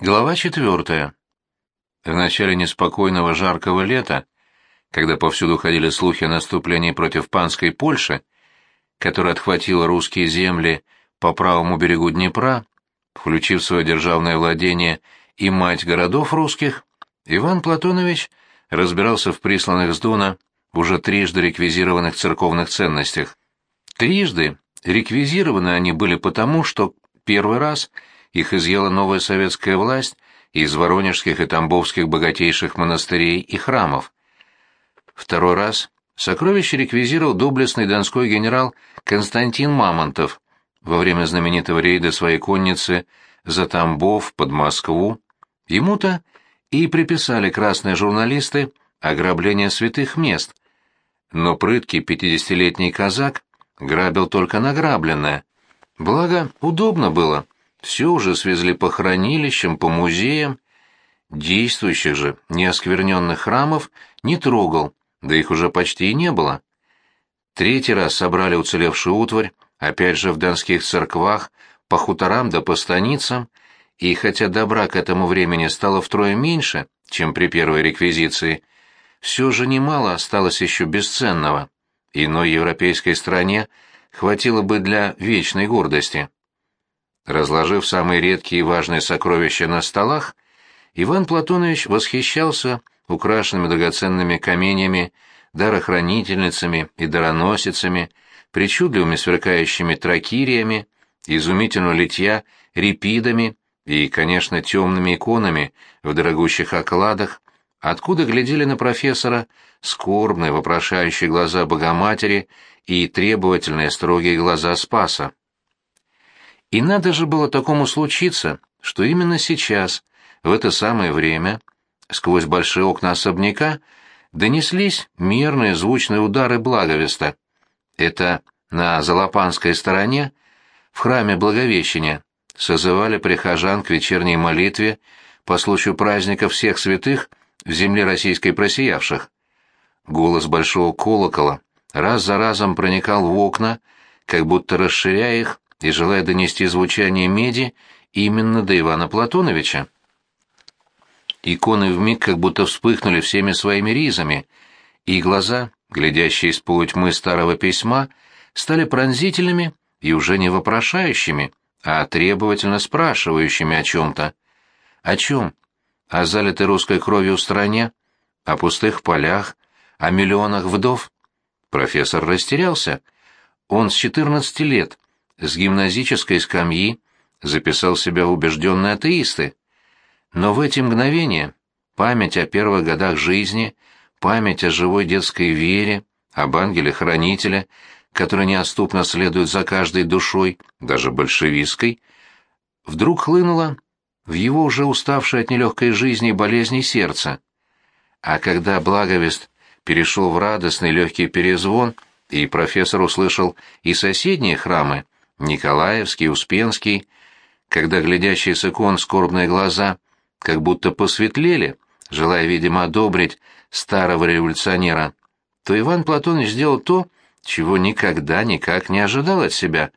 Глава четвертая. В начале неспокойного жаркого лета, когда повсюду ходили слухи о наступлении против панской Польши, которая отхватила русские земли по правому берегу Днепра, включив в свое державное владение и мать городов русских, Иван Платонович разбирался в присланных с Дона уже трижды реквизированных церковных ценностях. Трижды реквизированы они были потому, что первый раз – их изъяла новая советская власть из воронежских и тамбовских богатейших монастырей и храмов. Второй раз сокровище реквизировал доблестный донской генерал Константин Мамонтов во время знаменитого рейда своей конницы за Тамбов под Москву. Ему-то и приписали красные журналисты ограбление святых мест. Но прыткий пятидесятилетний казак грабил только награбленное. Благо, удобно было. Все уже свезли по хранилищам, по музеям. Действующих же, неоскверненных храмов не трогал, да их уже почти и не было. Третий раз собрали уцелевшую утварь, опять же в донских церквах, по хуторам да по станицам, и хотя добра к этому времени стало втрое меньше, чем при первой реквизиции, все же немало осталось еще бесценного. Иной европейской стране хватило бы для вечной гордости. Разложив самые редкие и важные сокровища на столах, Иван Платонович восхищался украшенными драгоценными каменьями, дарохранительницами и дароносицами, причудливыми сверкающими тракириями, изумительного литья репидами и, конечно, темными иконами в дорогущих окладах, откуда глядели на профессора скорбные вопрошающие глаза Богоматери и требовательные строгие глаза Спаса. И надо же было такому случиться, что именно сейчас, в это самое время, сквозь большие окна особняка, донеслись мерные звучные удары благовеста. Это на Залопанской стороне, в храме Благовещения, созывали прихожан к вечерней молитве по случаю праздника всех святых в земле российской просиявших. Голос большого колокола раз за разом проникал в окна, как будто расширяя их и желая донести звучание меди именно до Ивана Платоновича. Иконы вмиг как будто вспыхнули всеми своими ризами, и глаза, глядящие из полутьмы старого письма, стали пронзительными и уже не вопрошающими, а требовательно спрашивающими о чем-то. О чем? О залитой русской кровью стране? О пустых полях? О миллионах вдов? Профессор растерялся. Он с четырнадцати лет с гимназической скамьи записал себя в убежденные атеисты. Но в эти мгновения память о первых годах жизни, память о живой детской вере, об ангеле-хранителе, который неоступно следует за каждой душой, даже большевистской, вдруг хлынула в его уже уставшее от нелегкой жизни и болезней сердце. А когда благовест перешел в радостный легкий перезвон, и профессор услышал и соседние храмы, Николаевский, Успенский, когда глядящие с икон скорбные глаза как будто посветлели, желая, видимо, одобрить старого революционера, то Иван Платонович сделал то, чего никогда никак не ожидал от себя.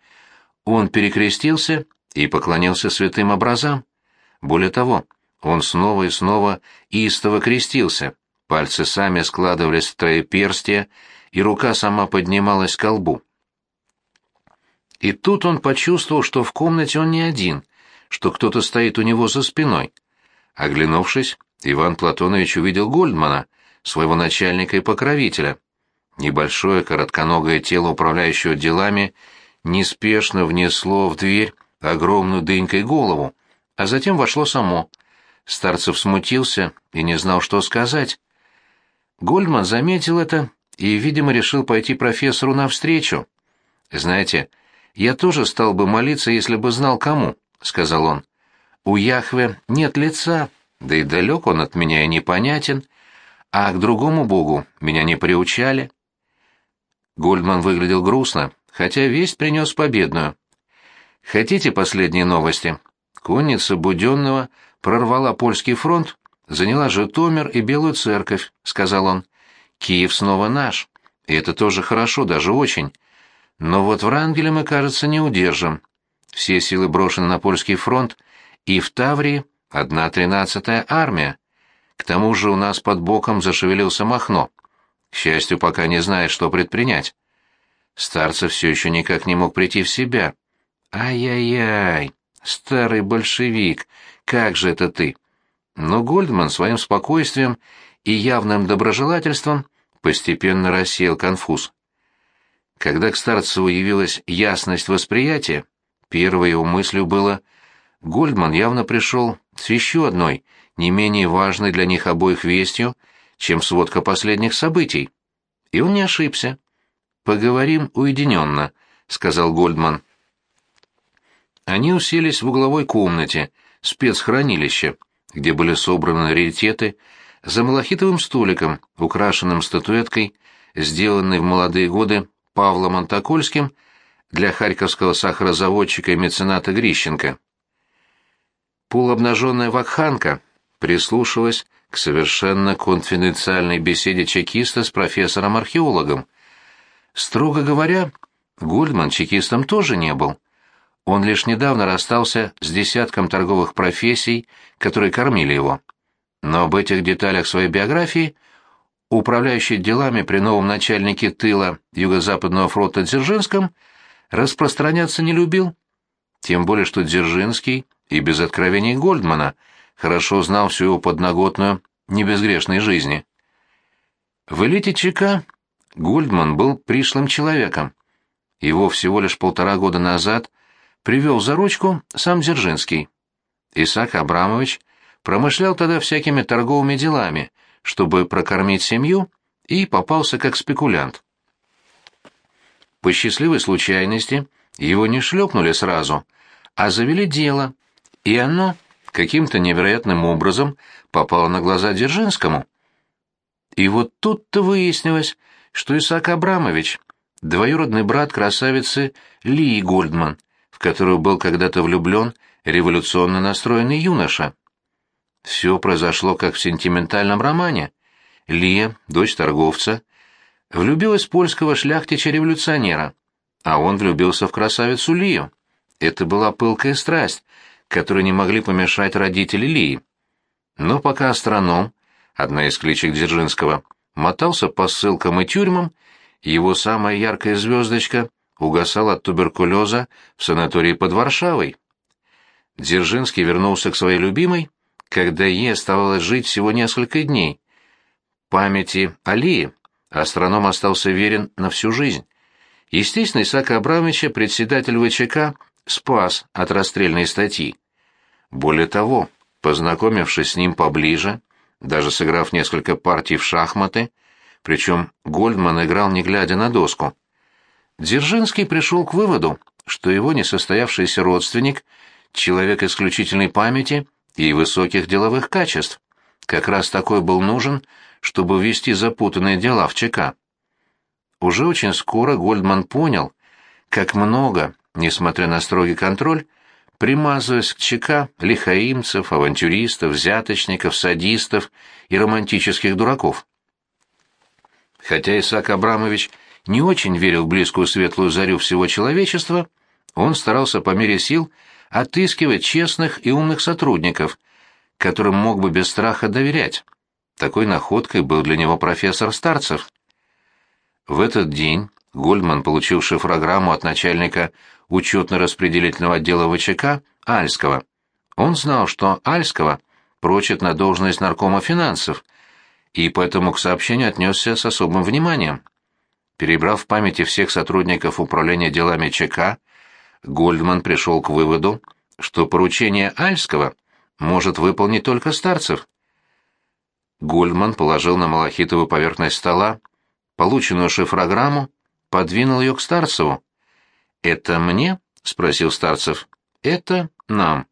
Он перекрестился и поклонился святым образам. Более того, он снова и снова истово крестился, пальцы сами складывались в троеперстие, и рука сама поднималась к колбу. И тут он почувствовал, что в комнате он не один, что кто-то стоит у него за спиной. Оглянувшись, Иван Платонович увидел Гольдмана, своего начальника и покровителя. Небольшое коротконогое тело управляющего делами неспешно внесло в дверь огромную дынькой голову, а затем вошло само. Старцев смутился и не знал, что сказать. Гольдман заметил это и, видимо, решил пойти профессору навстречу. «Знаете, «Я тоже стал бы молиться, если бы знал кому», — сказал он. «У Яхве нет лица, да и далек он от меня и непонятен, а к другому богу меня не приучали». Гольдман выглядел грустно, хотя весть принес победную. «Хотите последние новости?» Конница Буденного прорвала польский фронт, заняла Житомир и Белую церковь, — сказал он. Киев снова наш. И это тоже хорошо, даже очень. Но вот Врангеля мы, кажется, не удержим. Все силы брошены на польский фронт, и в Таврии одна тринадцатая армия. К тому же у нас под боком зашевелился Махно. К счастью, пока не знает, что предпринять. Старцев все еще никак не мог прийти в себя. «Ай-яй-яй, старый большевик, как же это ты?» Но Гольдман своим спокойствием и явным доброжелательством постепенно рассеял конфуз. Когда к Старцеву явилась ясность восприятия, первой его мыслью было Гольдман явно пришел с еще одной, не менее важной для них обоих вестью, чем сводка последних событий. И он не ошибся. «Поговорим уединенно», — сказал Гольдман. Они уселись в угловой комнате, спецхранилище, где были собраны раритеты, за малахитовым столиком, украшенным статуэткой, сделанной в молодые годы Павлом Антокольским для харьковского сахарозаводчика и мецената Грищенко. Полуобнаженная вакханка прислушалась к совершенно конфиденциальной беседе чекиста с профессором-археологом. Строго говоря, Гольдман чекистом тоже не был. Он лишь недавно расстался с десятком торговых профессий, которые кормили его. Но об этих деталях своей биографии управляющий делами при новом начальнике тыла Юго-Западного фронта Дзержинском распространяться не любил. Тем более, что Дзержинский и без откровений Гольдмана хорошо знал всю его подноготную небезгрешной жизни. В элите ЧК Гольдман был пришлым человеком. Его всего лишь полтора года назад привел за ручку сам Дзержинский. Исаак Абрамович промышлял тогда всякими торговыми делами, чтобы прокормить семью, и попался как спекулянт. По счастливой случайности его не шлепнули сразу, а завели дело, и оно каким-то невероятным образом попало на глаза Дзержинскому. И вот тут-то выяснилось, что Исаак Абрамович — двоюродный брат красавицы Лии Гольдман, в которую был когда-то влюблен революционно настроенный юноша. Все произошло как в сентиментальном романе. Лия, дочь торговца, влюбилась в польского шляхтича-революционера, а он влюбился в красавицу Лию. Это была пылкая страсть, которой не могли помешать родители Лии. Но пока астроном, одна из кличек Дзержинского, мотался по ссылкам и тюрьмам, его самая яркая звездочка угасала от туберкулеза в санатории под Варшавой. Дзержинский вернулся к своей любимой когда ей оставалось жить всего несколько дней. Памяти Алии астроном остался верен на всю жизнь. Естественно, Исаака Абрамовича председатель ВЧК спас от расстрельной статьи. Более того, познакомившись с ним поближе, даже сыграв несколько партий в шахматы, причем Гольдман играл не глядя на доску, Дзержинский пришел к выводу, что его несостоявшийся родственник — человек исключительной памяти и высоких деловых качеств. Как раз такой был нужен, чтобы вести запутанные дела в ЧК. Уже очень скоро Гольдман понял, как много, несмотря на строгий контроль, примазываясь к ЧК лихаимцев, авантюристов, взяточников, садистов и романтических дураков. Хотя Исаак Абрамович не очень верил в близкую светлую зарю всего человечества, он старался по мере сил отыскивать честных и умных сотрудников, которым мог бы без страха доверять. Такой находкой был для него профессор Старцев. В этот день Гольдман получил шифрограмму от начальника учетно-распределительного отдела ВЧК Альского. Он знал, что Альского прочит на должность наркома финансов, и поэтому к сообщению отнесся с особым вниманием. Перебрав в памяти всех сотрудников управления делами ЧК, Гольдман пришел к выводу, что поручение Альского может выполнить только Старцев. Гольдман положил на малахитовую поверхность стола полученную шифрограмму, подвинул ее к Старцеву. «Это мне?» — спросил Старцев. «Это нам».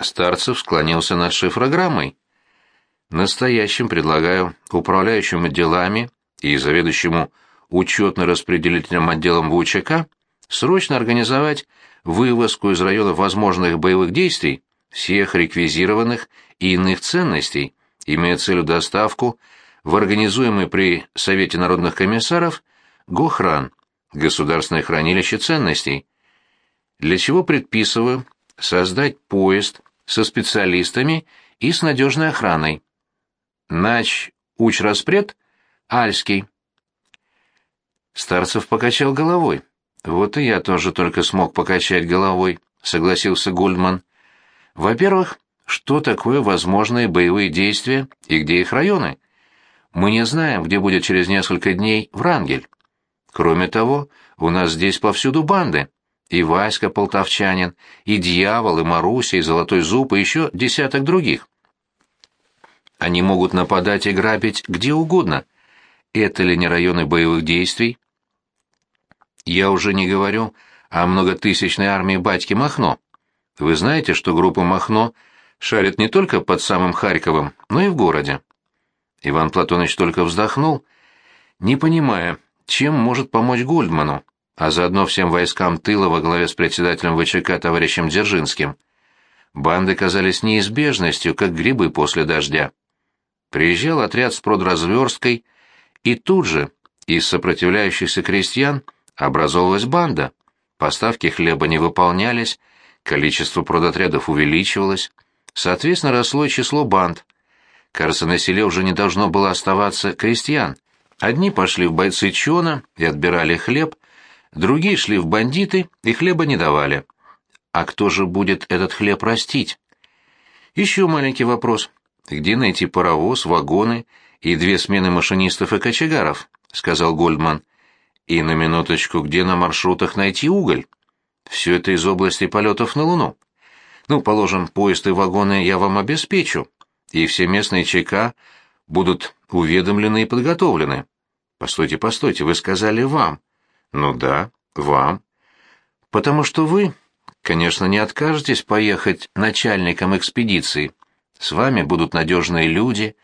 Старцев склонился над шифрограммой. «Настоящим предлагаю управляющему делами и заведующему учетно-распределительным отделом ВУЧК срочно организовать вывозку из района возможных боевых действий всех реквизированных и иных ценностей, имея целью доставку в организуемый при Совете народных комиссаров ГОХРАН, Государственное хранилище ценностей, для чего предписываю создать поезд со специалистами и с надежной охраной. Нач Уч-Распред — Альский. Старцев покачал головой. «Вот и я тоже только смог покачать головой», — согласился Гольдман. «Во-первых, что такое возможные боевые действия и где их районы? Мы не знаем, где будет через несколько дней Врангель. Кроме того, у нас здесь повсюду банды. И Васька Полтавчанин, и Дьявол, и Маруся, и Золотой Зуб, и еще десяток других. Они могут нападать и грабить где угодно. Это ли не районы боевых действий? Я уже не говорю о многотысячной армии батьки Махно. Вы знаете, что группа Махно шарит не только под самым Харьковом, но и в городе. Иван Платонович только вздохнул, не понимая, чем может помочь Гольдману, а заодно всем войскам тыла во главе с председателем ВЧК товарищем Дзержинским. Банды казались неизбежностью, как грибы после дождя. Приезжал отряд с продразверсткой, и тут же из сопротивляющихся крестьян образовалась банда. Поставки хлеба не выполнялись, количество продотрядов увеличивалось, соответственно, росло и число банд. Кажется, на селе уже не должно было оставаться крестьян. Одни пошли в бойцы чона и отбирали хлеб, другие шли в бандиты и хлеба не давали. А кто же будет этот хлеб растить? Еще маленький вопрос. Где найти паровоз, вагоны и две смены машинистов и кочегаров? — сказал Гольдман. И на минуточку, где на маршрутах найти уголь? Все это из области полетов на Луну. Ну, положим, поезд и вагоны я вам обеспечу, и все местные ЧК будут уведомлены и подготовлены. Постойте, постойте, вы сказали «вам». Ну да, вам. Потому что вы, конечно, не откажетесь поехать начальником экспедиции. С вами будут надежные люди,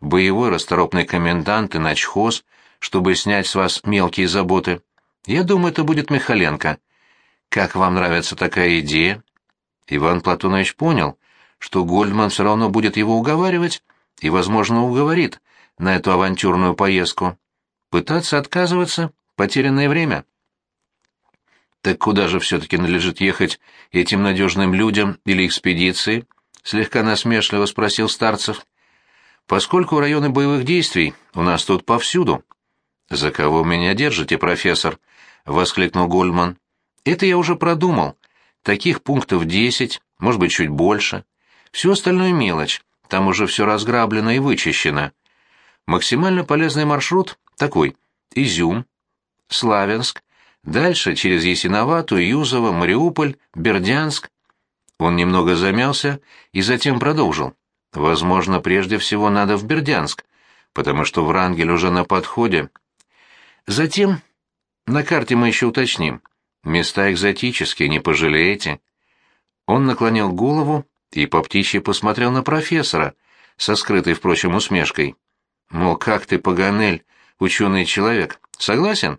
боевой расторопный комендант и начхоз, чтобы снять с вас мелкие заботы. Я думаю, это будет Михаленко. Как вам нравится такая идея? Иван Платонович понял, что Гольдман все равно будет его уговаривать и, возможно, уговорит на эту авантюрную поездку. Пытаться отказываться — потерянное время. Так куда же все-таки надлежит ехать этим надежным людям или экспедиции? Слегка насмешливо спросил Старцев. Поскольку районы боевых действий у нас тут повсюду. «За кого меня держите, профессор?» — воскликнул Гольман. «Это я уже продумал. Таких пунктов десять, может быть, чуть больше. Все остальное мелочь, там уже все разграблено и вычищено. Максимально полезный маршрут такой. Изюм, Славянск, дальше через Ясиновату, Юзово, Мариуполь, Бердянск. Он немного замялся и затем продолжил. Возможно, прежде всего надо в Бердянск, потому что Врангель уже на подходе, Затем на карте мы еще уточним. Места экзотические, не пожалеете. Он наклонил голову и по птичьи посмотрел на профессора, со скрытой, впрочем, усмешкой. Мол, как ты, Паганель, ученый человек, согласен?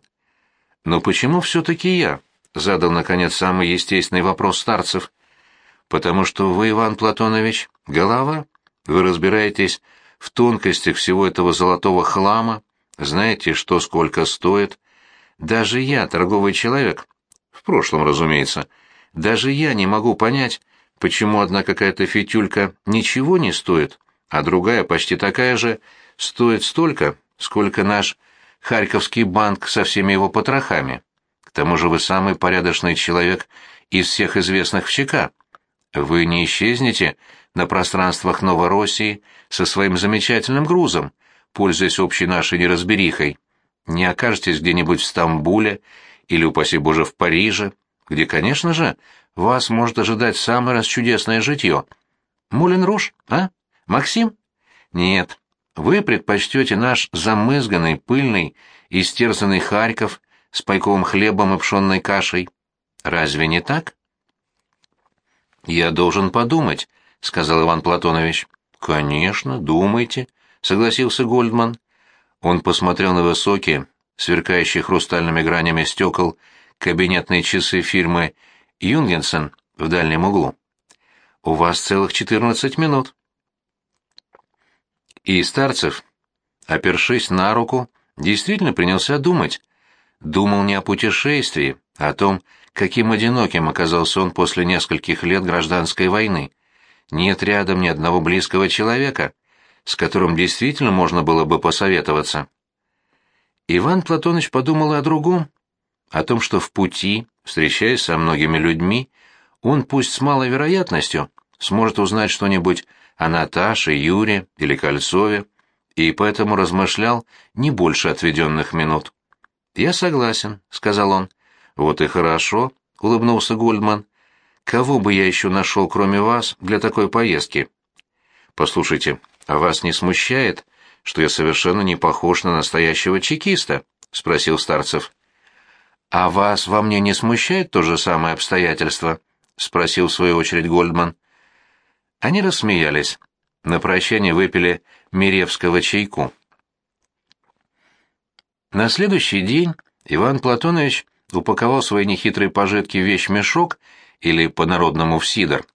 Но почему все-таки я? Задал, наконец, самый естественный вопрос старцев. Потому что вы, Иван Платонович, голова. Вы разбираетесь в тонкостях всего этого золотого хлама, знаете, что сколько стоит? Даже я, торговый человек, в прошлом, разумеется, даже я не могу понять, почему одна какая-то фитюлька ничего не стоит, а другая, почти такая же, стоит столько, сколько наш Харьковский банк со всеми его потрохами. К тому же вы самый порядочный человек из всех известных в ЧК. Вы не исчезнете на пространствах Новороссии со своим замечательным грузом, пользуясь общей нашей неразберихой, не окажетесь где-нибудь в Стамбуле или, упаси Боже, в Париже, где, конечно же, вас может ожидать самое расчудесное житье. Мулен Руш, а? Максим? Нет, вы предпочтете наш замызганный, пыльный, истерзанный Харьков с пайковым хлебом и пшенной кашей. Разве не так? «Я должен подумать», — сказал Иван Платонович. «Конечно, думайте», — согласился Гольдман. Он посмотрел на высокие, сверкающие хрустальными гранями стекол, кабинетные часы фирмы «Юнгенсен» в дальнем углу. «У вас целых четырнадцать минут». И Старцев, опершись на руку, действительно принялся думать. Думал не о путешествии, а о том, каким одиноким оказался он после нескольких лет гражданской войны. нет рядом ни одного близкого человека, с которым действительно можно было бы посоветоваться. Иван Платоныч подумал о другом, о том, что в пути, встречаясь со многими людьми, он, пусть с малой вероятностью, сможет узнать что-нибудь о Наташе, Юре или Кольцове, и поэтому размышлял не больше отведенных минут. «Я согласен», — сказал он. «Вот и хорошо», — улыбнулся Гольдман. «Кого бы я еще нашел, кроме вас, для такой поездки?» «Послушайте, а вас не смущает, что я совершенно не похож на настоящего чекиста?» — спросил Старцев. «А вас во мне не смущает то же самое обстоятельство?» — спросил в свою очередь Гольдман. Они рассмеялись. На прощание выпили Миревского чайку. На следующий день Иван Платонович упаковал свои нехитрые пожитки в вещмешок или по-народному в сидор.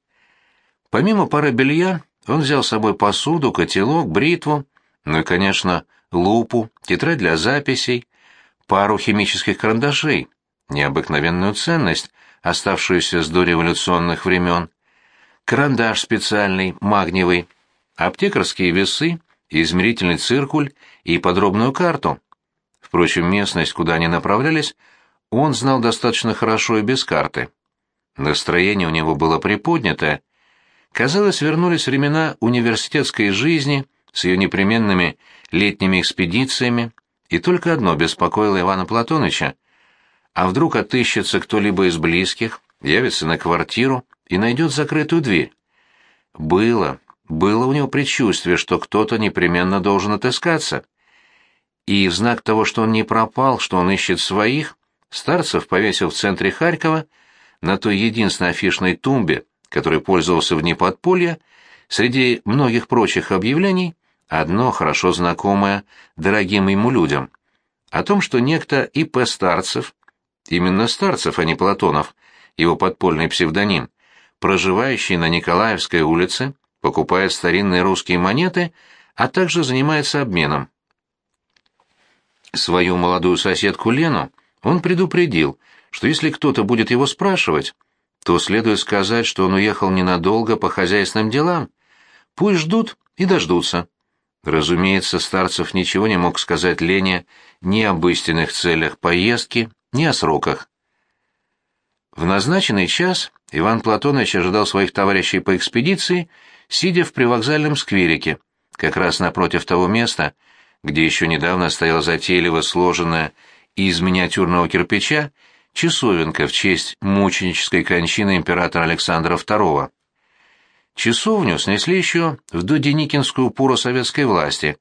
Помимо пары белья, он взял с собой посуду, котелок, бритву, ну и, конечно, лупу, тетрадь для записей, пару химических карандашей, необыкновенную ценность, оставшуюся с дореволюционных времен, карандаш специальный, магниевый, аптекарские весы, измерительный циркуль и подробную карту. Впрочем, местность, куда они направлялись, он знал достаточно хорошо и без карты. Настроение у него было приподнятое. Казалось, вернулись времена университетской жизни с ее непременными летними экспедициями, и только одно беспокоило Ивана Платоныча. А вдруг отыщется кто-либо из близких, явится на квартиру и найдет закрытую дверь? Было, было у него предчувствие, что кто-то непременно должен отыскаться. И в знак того, что он не пропал, что он ищет своих, Старцев повесил в центре Харькова на той единственной афишной тумбе, которой пользовался в дни подполья, среди многих прочих объявлений, одно хорошо знакомое дорогим ему людям. О том, что некто И.П. Старцев, именно Старцев, а не Платонов, его подпольный псевдоним, проживающий на Николаевской улице, покупает старинные русские монеты, а также занимается обменом. Свою молодую соседку Лену он предупредил, что если кто-то будет его спрашивать, то следует сказать, что он уехал ненадолго по хозяйственным делам. Пусть ждут и дождутся. Разумеется, Старцев ничего не мог сказать Лене ни об истинных целях поездки, ни о сроках. В назначенный час Иван Платонович ожидал своих товарищей по экспедиции сидя в привокзальном скверике, как раз напротив того места, где еще недавно стояла затейливо сложенная из миниатюрного кирпича часовенка в честь мученической кончины императора Александра II. Часовню снесли еще в доденикинскую пору советской власти,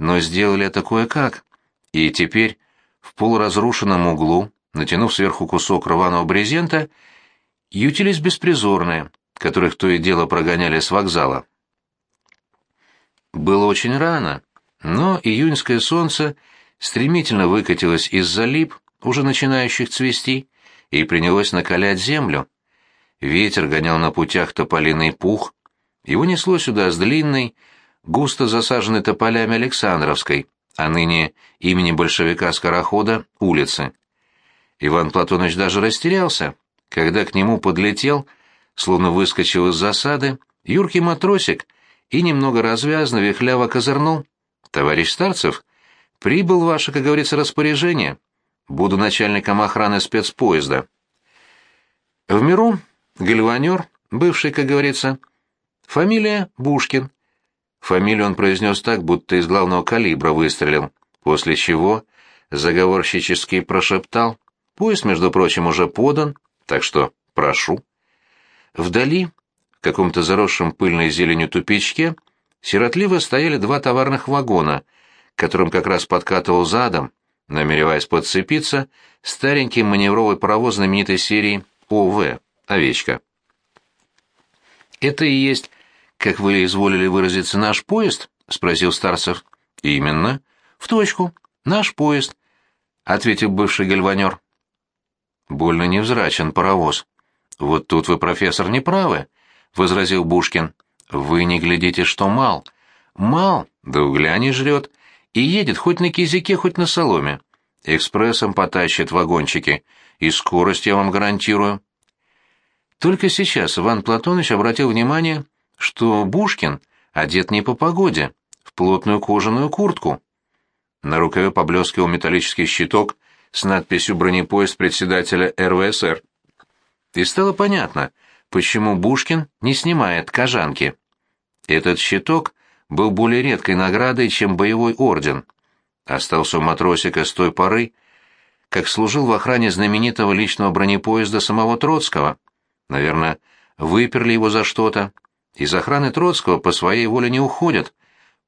но сделали это кое-как, и теперь в полуразрушенном углу, натянув сверху кусок рваного брезента, ютились беспризорные, которых то и дело прогоняли с вокзала. Было очень рано, но июньское солнце стремительно выкатилось из-за лип, уже начинающих цвести, и принялось накалять землю. Ветер гонял на путях тополиный пух, его несло сюда с длинной, густо засаженной тополями Александровской, а ныне имени большевика-скорохода, улицы. Иван Платонович даже растерялся, когда к нему подлетел словно выскочил из засады, юркий матросик и немного развязно вихляво козырнул. «Товарищ Старцев, прибыл ваше, как говорится, распоряжение. Буду начальником охраны спецпоезда». В миру гальванер, бывший, как говорится, фамилия Бушкин. Фамилию он произнес так, будто из главного калибра выстрелил, после чего заговорщически прошептал «Поезд, между прочим, уже подан, так что прошу». Вдали, в каком-то заросшем пыльной зеленью тупичке, сиротливо стояли два товарных вагона, которым как раз подкатывал задом, намереваясь подцепиться, старенький маневровый паровоз знаменитой серии ОВ «Овечка». «Это и есть, как вы изволили выразиться, наш поезд?» — спросил Старцев. «Именно. В точку. Наш поезд», — ответил бывший гальванер. Больно невзрачен паровоз. «Вот тут вы, профессор, не правы», — возразил Бушкин. «Вы не глядите, что мал. Мал, да угля не жрет, и едет хоть на кизике, хоть на соломе. Экспрессом потащит вагончики, и скорость я вам гарантирую». Только сейчас Иван Платоныч обратил внимание, что Бушкин одет не по погоде, в плотную кожаную куртку. На рукаве поблескивал металлический щиток с надписью «Бронепоезд председателя РВСР». И стало понятно, почему Бушкин не снимает кожанки. Этот щиток был более редкой наградой, чем боевой орден. Остался у матросика с той поры, как служил в охране знаменитого личного бронепоезда самого Троцкого. Наверное, выперли его за что-то. Из охраны Троцкого по своей воле не уходят.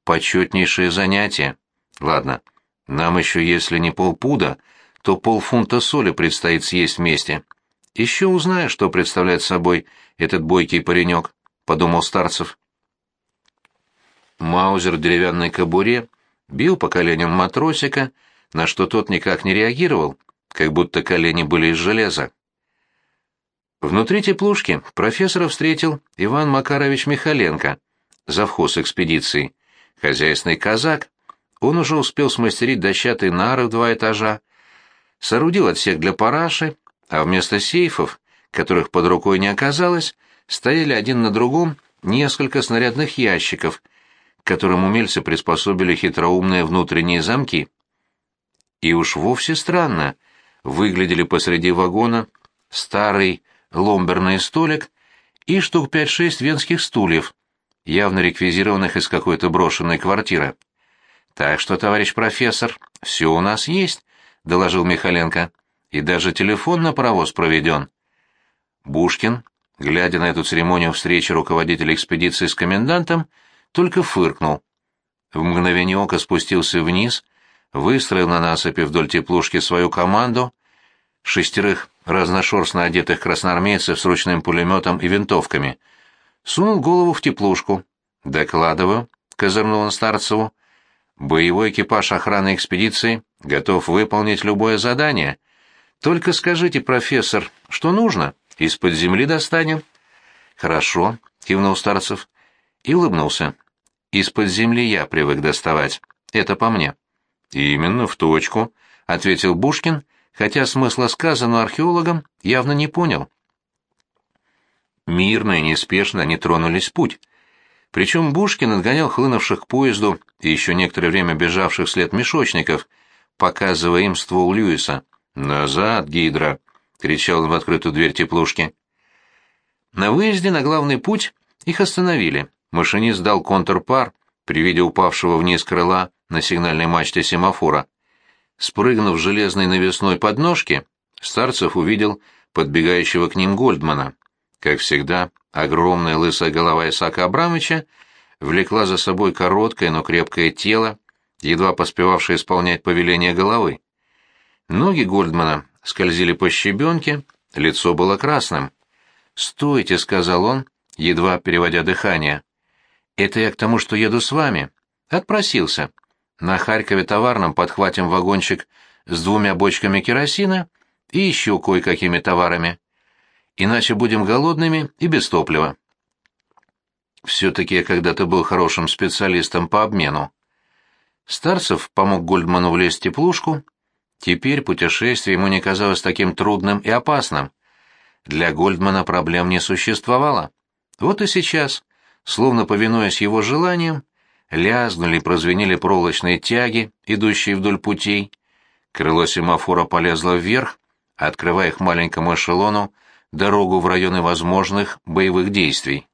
Почетнейшее занятие. Ладно, нам еще если не полпуда, то полфунта соли предстоит съесть вместе. Еще узнаю, что представляет собой этот бойкий паренек, — подумал Старцев. Маузер в деревянной кобуре бил по коленям матросика, на что тот никак не реагировал, как будто колени были из железа. Внутри теплушки профессора встретил Иван Макарович Михаленко, завхоз экспедиции, хозяйственный казак. Он уже успел смастерить дощатые нары в два этажа, соорудил отсек для параши, а вместо сейфов, которых под рукой не оказалось, стояли один на другом несколько снарядных ящиков, которым умельцы приспособили хитроумные внутренние замки. И уж вовсе странно, выглядели посреди вагона старый ломберный столик и штук пять-шесть венских стульев, явно реквизированных из какой-то брошенной квартиры. «Так что, товарищ профессор, все у нас есть», — доложил Михаленко и даже телефон на паровоз проведен. Бушкин, глядя на эту церемонию встречи руководителя экспедиции с комендантом, только фыркнул. В мгновение ока спустился вниз, выстроил на насыпи вдоль теплушки свою команду, шестерых разношерстно одетых красноармейцев с ручным пулеметом и винтовками, сунул голову в теплушку. «Докладываю», — козырнул он Старцеву, — «боевой экипаж охраны экспедиции готов выполнить любое задание». Только скажите, профессор, что нужно? Из-под земли достанем. Хорошо, кивнул Старцев и улыбнулся. Из-под земли я привык доставать. Это по мне. Именно в точку, ответил Бушкин, хотя смысла сказанного археологом явно не понял. Мирно и неспешно они тронулись в путь. Причем Бушкин отгонял хлынувших к поезду и еще некоторое время бежавших вслед мешочников, показывая им ствол Льюиса. «Назад, Гидра!» — кричал он в открытую дверь теплушки. На выезде на главный путь их остановили. Машинист дал контрпар при виде упавшего вниз крыла на сигнальной мачте семафора. Спрыгнув с железной навесной подножки, Старцев увидел подбегающего к ним Гольдмана. Как всегда, огромная лысая голова Исаака Абрамовича влекла за собой короткое, но крепкое тело, едва поспевавшее исполнять повеление головы. Ноги Гольдмана скользили по щебенке, лицо было красным. «Стойте», — сказал он, едва переводя дыхание. «Это я к тому, что еду с вами». Отпросился. На Харькове товарном подхватим вагончик с двумя бочками керосина и еще кое-какими товарами. Иначе будем голодными и без топлива. Все-таки я когда-то был хорошим специалистом по обмену. Старцев помог Гольдману влезть в теплушку, Теперь путешествие ему не казалось таким трудным и опасным. Для Гольдмана проблем не существовало. Вот и сейчас, словно повинуясь его желаниям, лязгнули и прозвенели проволочные тяги, идущие вдоль путей. Крыло семафора полезло вверх, открывая их маленькому эшелону дорогу в районы возможных боевых действий.